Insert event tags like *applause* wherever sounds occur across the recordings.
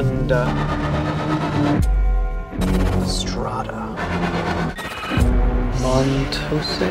Kunda. Strada. Montose.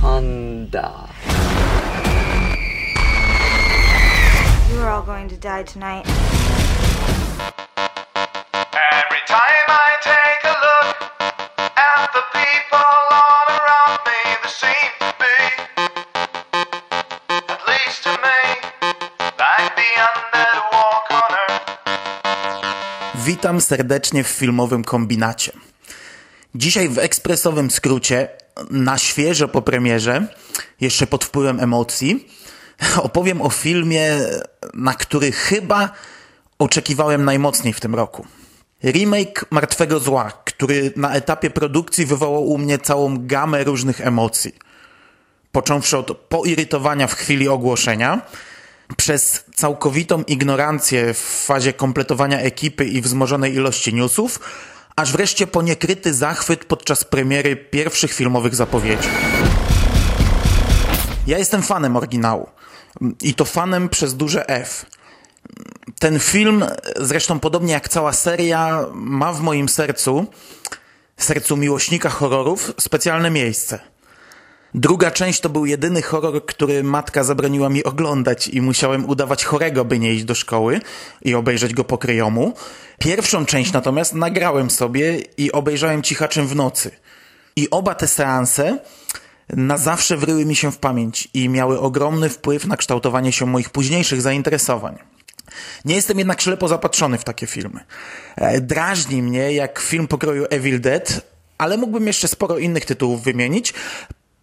Kanda. You are all going to die tonight. Witam serdecznie w filmowym kombinacie. Dzisiaj w ekspresowym skrócie, na świeżo po premierze, jeszcze pod wpływem emocji, *laughs* opowiem o filmie, na który chyba oczekiwałem najmocniej w tym roku. Remake Martwego Zła, który na etapie produkcji wywołał u mnie całą gamę różnych emocji. Począwszy od poirytowania w chwili ogłoszenia, przez całkowitą ignorancję w fazie kompletowania ekipy i wzmożonej ilości newsów, aż wreszcie po niekryty zachwyt podczas premiery pierwszych filmowych zapowiedzi. Ja jestem fanem oryginału. I to fanem przez duże F. Ten film, zresztą podobnie jak cała seria, ma w moim sercu, sercu miłośnika horrorów, specjalne miejsce. Druga część to był jedyny horror, który matka zabroniła mi oglądać i musiałem udawać chorego, by nie iść do szkoły i obejrzeć go po kryjomu. Pierwszą część natomiast nagrałem sobie i obejrzałem cichaczem w nocy. I oba te seanse na zawsze wryły mi się w pamięć i miały ogromny wpływ na kształtowanie się moich późniejszych zainteresowań. Nie jestem jednak ślepo zapatrzony w takie filmy. E, Drażni mnie jak film pokroju Evil Dead, ale mógłbym jeszcze sporo innych tytułów wymienić.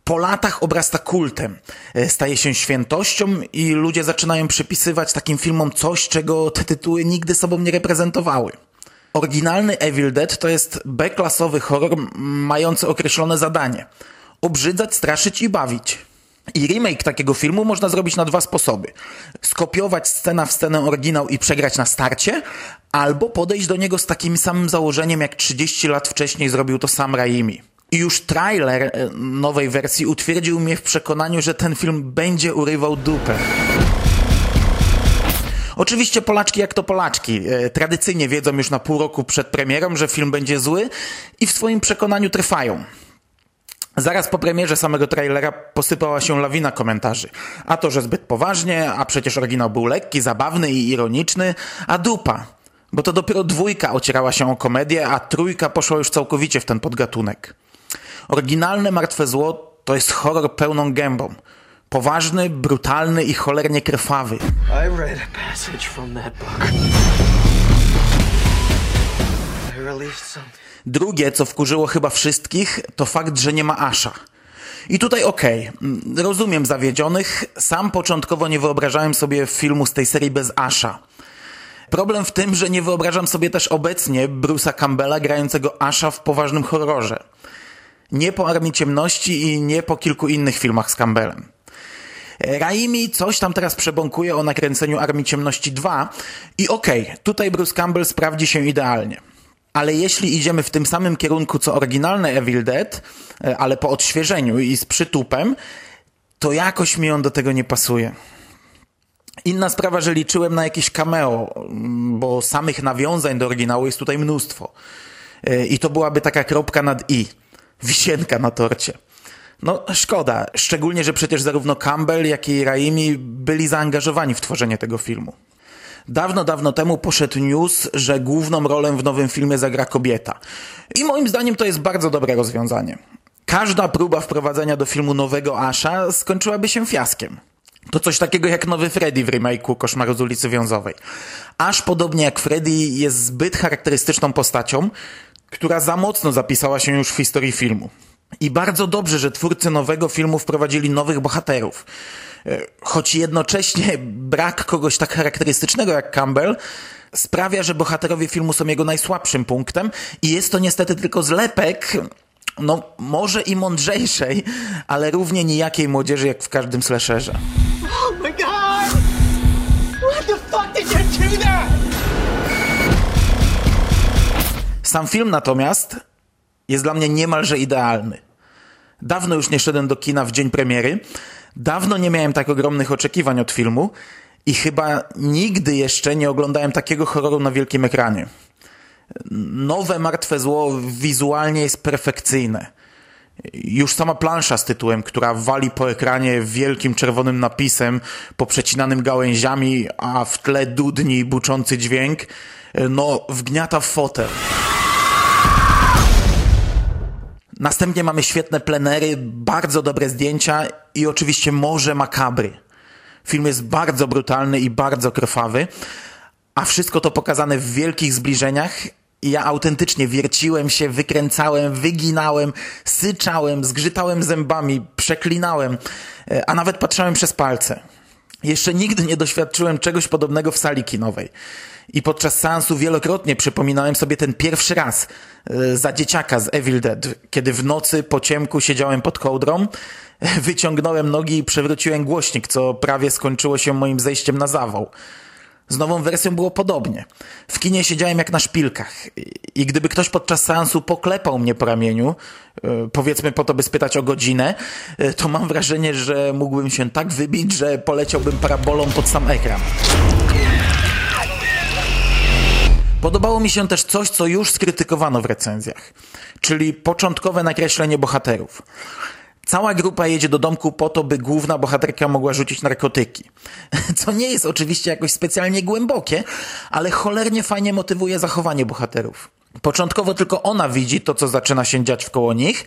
Po latach obrasta kultem, e, staje się świętością i ludzie zaczynają przypisywać takim filmom coś, czego te tytuły nigdy sobą nie reprezentowały. Oryginalny Evil Dead to jest B-klasowy horror mający określone zadanie. Obrzydzać, straszyć i bawić. I remake takiego filmu można zrobić na dwa sposoby. Skopiować scena w scenę oryginał i przegrać na starcie, albo podejść do niego z takim samym założeniem, jak 30 lat wcześniej zrobił to sam Raimi. I już trailer e, nowej wersji utwierdził mnie w przekonaniu, że ten film będzie urywał dupę. Oczywiście Polaczki jak to Polaczki. e, Tradycyjnie wiedzą już na pół roku przed premierą, że film będzie zły i w swoim przekonaniu trwają. Zaraz po premierze samego trailera posypała się lawina komentarzy. A to, że zbyt poważnie, a przecież oryginał był lekki, zabawny i ironiczny, a dupa. Bo to dopiero dwójka ocierała się o komedię, a trójka poszła już całkowicie w ten podgatunek. Oryginalne Martwe Zło to jest horror pełną gębą. Poważny, brutalny i cholernie krwawy. I read a passage from that book. I released something. Drugie, co wkurzyło chyba wszystkich, to fakt, że nie ma Asha. I tutaj okej, mm, rozumiem zawiedzionych, sam początkowo nie wyobrażałem sobie filmu z tej serii bez Asha. Problem w tym, że nie wyobrażam sobie też obecnie Bruce'a Campbella grającego Asha w poważnym horrorze. Nie po Armii Ciemności i nie po kilku innych filmach z Campbellem. Raimi coś tam teraz przebąkuje o nakręceniu Armii Ciemności 2 i okej, tutaj Bruce Campbell sprawdzi się idealnie. Ale jeśli idziemy w tym samym kierunku co oryginalne Evil Dead, e, ale po odświeżeniu i z przytupem, to jakoś mi on do tego nie pasuje. Inna sprawa, że liczyłem na jakieś cameo, mm, bo samych nawiązań do oryginału jest tutaj mnóstwo. E, I to byłaby taka kropka nad i. Wisienka na torcie. No, szkoda. Szczególnie, że przecież zarówno Campbell, jak i Raimi byli zaangażowani w tworzenie tego filmu. Dawno, dawno temu poszedł news, że główną rolę w nowym filmie zagra kobieta. I moim zdaniem to jest bardzo dobre rozwiązanie. Każda próba wprowadzenia do filmu nowego Asha skończyłaby się fiaskiem. To coś takiego jak nowy Freddy w remake'u Koszmaru z ulicy Wiązowej. Aż podobnie jak Freddy jest zbyt charakterystyczną postacią, która za mocno zapisała się już w historii filmu. I bardzo dobrze, że twórcy nowego filmu wprowadzili nowych bohaterów. E, Choć jednocześnie *laughs* brak kogoś tak charakterystycznego jak Campbell sprawia, że bohaterowie filmu są jego najsłabszym punktem i jest to niestety tylko zlepek, no może i mądrzejszej, ale równie nijakiej młodzieży jak w każdym slasherze. Oh my god! What the fuck did you do that? Sam film natomiast jest dla mnie niemalże idealny. Dawno już nie szedłem do kina w dzień premiery, dawno nie miałem tak ogromnych oczekiwań od filmu I chyba nigdy jeszcze nie oglądałem takiego horroru na wielkim ekranie. Nowe Martwe Zło wizualnie jest perfekcyjne. Już sama plansza z tytułem, która wali po ekranie wielkim czerwonym napisem, poprzecinanym gałęziami, a w tle dudni buczący dźwięk, no wgniata w fotel. Następnie mamy świetne plenery, bardzo dobre zdjęcia i oczywiście morze makabry. Film jest bardzo brutalny i bardzo krwawy, a wszystko to pokazane w wielkich zbliżeniach ja autentycznie wierciłem się, wykręcałem, wyginałem, syczałem, zgrzytałem zębami, przeklinałem, a nawet patrzałem przez palce. Jeszcze nigdy nie doświadczyłem czegoś podobnego w sali kinowej. I podczas seansu wielokrotnie przypominałem sobie ten pierwszy raz e, za dzieciaka z Evil Dead, kiedy w nocy po ciemku siedziałem pod kołdrą, *laughs* wyciągnąłem nogi i przewróciłem głośnik, co prawie skończyło się moim zejściem na zawał. Z nową wersją było podobnie. W kinie siedziałem jak na szpilkach i gdyby ktoś podczas seansu poklepał mnie po ramieniu, e, powiedzmy po to, by spytać o godzinę, e, to mam wrażenie, że mógłbym się tak wybić, że poleciałbym parabolą pod sam ekran. Podobało mi się też coś, co już skrytykowano w recenzjach, czyli początkowe nakreślenie bohaterów. Cała grupa jedzie do domku po to, by główna bohaterka mogła rzucić narkotyki. *laughs* Co nie jest oczywiście jakoś specjalnie głębokie, ale cholernie fajnie motywuje zachowanie bohaterów. Początkowo tylko ona widzi to, co zaczyna się dziać wkoło nich,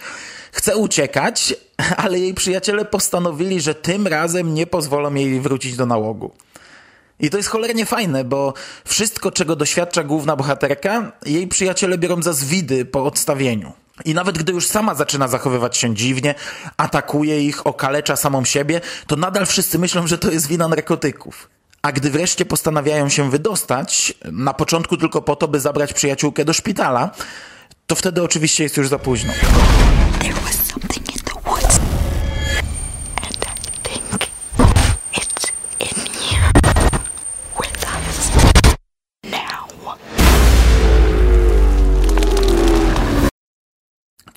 chce uciekać, *laughs* ale jej przyjaciele postanowili, że tym razem nie pozwolą jej wrócić do nałogu. I to jest cholernie fajne, bo wszystko, czego doświadcza główna bohaterka, jej przyjaciele biorą za zwidy po odstawieniu. I nawet gdy już sama zaczyna zachowywać się dziwnie, atakuje ich, okalecza samą siebie, to nadal wszyscy myślą, że to jest wina narkotyków. A gdy wreszcie postanawiają się wydostać, na początku tylko po to, by zabrać przyjaciółkę do szpitala, to wtedy oczywiście jest już za późno. There was something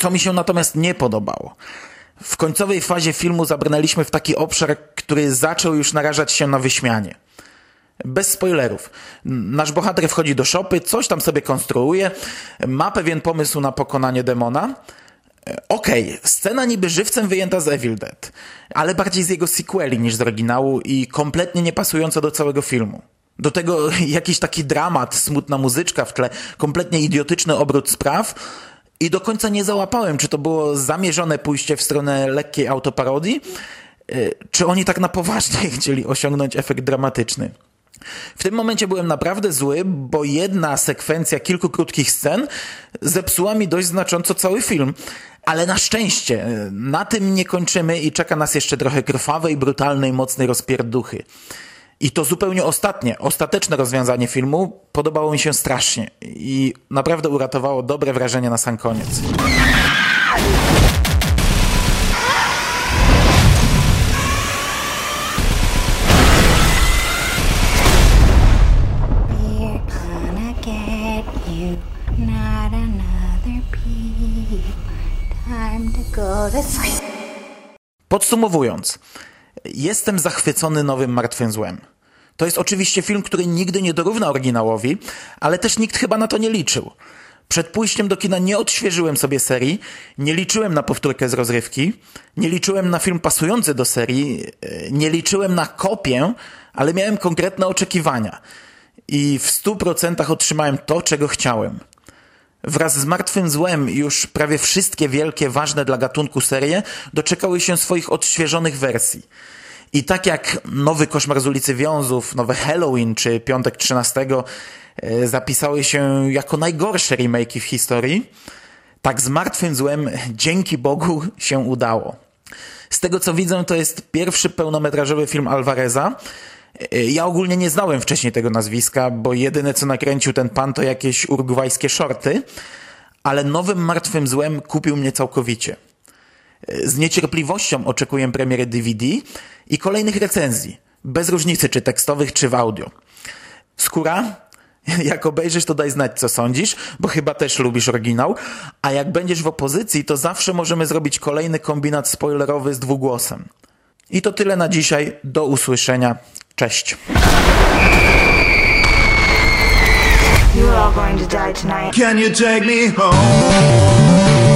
Co mi się natomiast nie podobało. W końcowej fazie filmu zabrnęliśmy w taki obszar, który zaczął już narażać się na wyśmianie. Bez spoilerów. Nasz bohater wchodzi do szopy, coś tam sobie konstruuje, ma pewien pomysł na pokonanie demona. Okej, okay, scena niby żywcem wyjęta z Evil Dead, ale bardziej z jego sequeli niż z oryginału i kompletnie nie pasująca do całego filmu. Do tego *laughs* jakiś taki dramat, smutna muzyczka w tle, kompletnie idiotyczny obrót spraw i do końca nie załapałem, czy to było zamierzone pójście w stronę lekkiej autoparodii, czy oni tak na poważnie *laughs* chcieli osiągnąć efekt dramatyczny. W tym momencie byłem naprawdę zły, bo jedna sekwencja kilku krótkich scen zepsuła mi dość znacząco cały film. Ale na szczęście, na tym nie kończymy i czeka nas jeszcze trochę krwawej, brutalnej, mocnej rozpierduchy. I to zupełnie ostatnie, ostateczne rozwiązanie filmu podobało mi się strasznie i naprawdę uratowało dobre wrażenie na sam koniec. Podsumowując, jestem zachwycony nowym Martwym Złem. To jest oczywiście film, który nigdy nie dorówna oryginałowi, ale też nikt chyba na to nie liczył. Przed pójściem do kina nie odświeżyłem sobie serii, nie liczyłem na powtórkę z rozrywki, nie liczyłem na film pasujący do serii, e, nie liczyłem na kopię, ale miałem konkretne oczekiwania. I w stu procentach otrzymałem to, czego chciałem. Wraz z Martwym Złem już prawie wszystkie wielkie, ważne dla gatunku serie doczekały się swoich odświeżonych wersji. I tak jak nowy Koszmar z ulicy Wiązów, nowe Halloween czy Piątek 13 e, zapisały się jako najgorsze remake'i w historii, tak z Martwym Złem dzięki Bogu się udało. Z tego co widzę, to jest pierwszy pełnometrażowy film Alvareza. E, Ja ogólnie nie znałem wcześniej tego nazwiska, bo jedyne co nakręcił ten pan to jakieś urugwajskie shorty, ale nowym Martwym Złem kupił mnie całkowicie. Z niecierpliwością oczekuję premiery DVD i kolejnych recenzji, bez różnicy czy tekstowych, czy w audio. Skóra? *laughs* Jak obejrzysz, to daj znać, co sądzisz, bo chyba też lubisz oryginał, a jak będziesz w opozycji, to zawsze możemy zrobić kolejny kombinat spoilerowy z dwugłosem. I to tyle na dzisiaj, do usłyszenia Cześć. You are all going to die tonight. Can you take me home?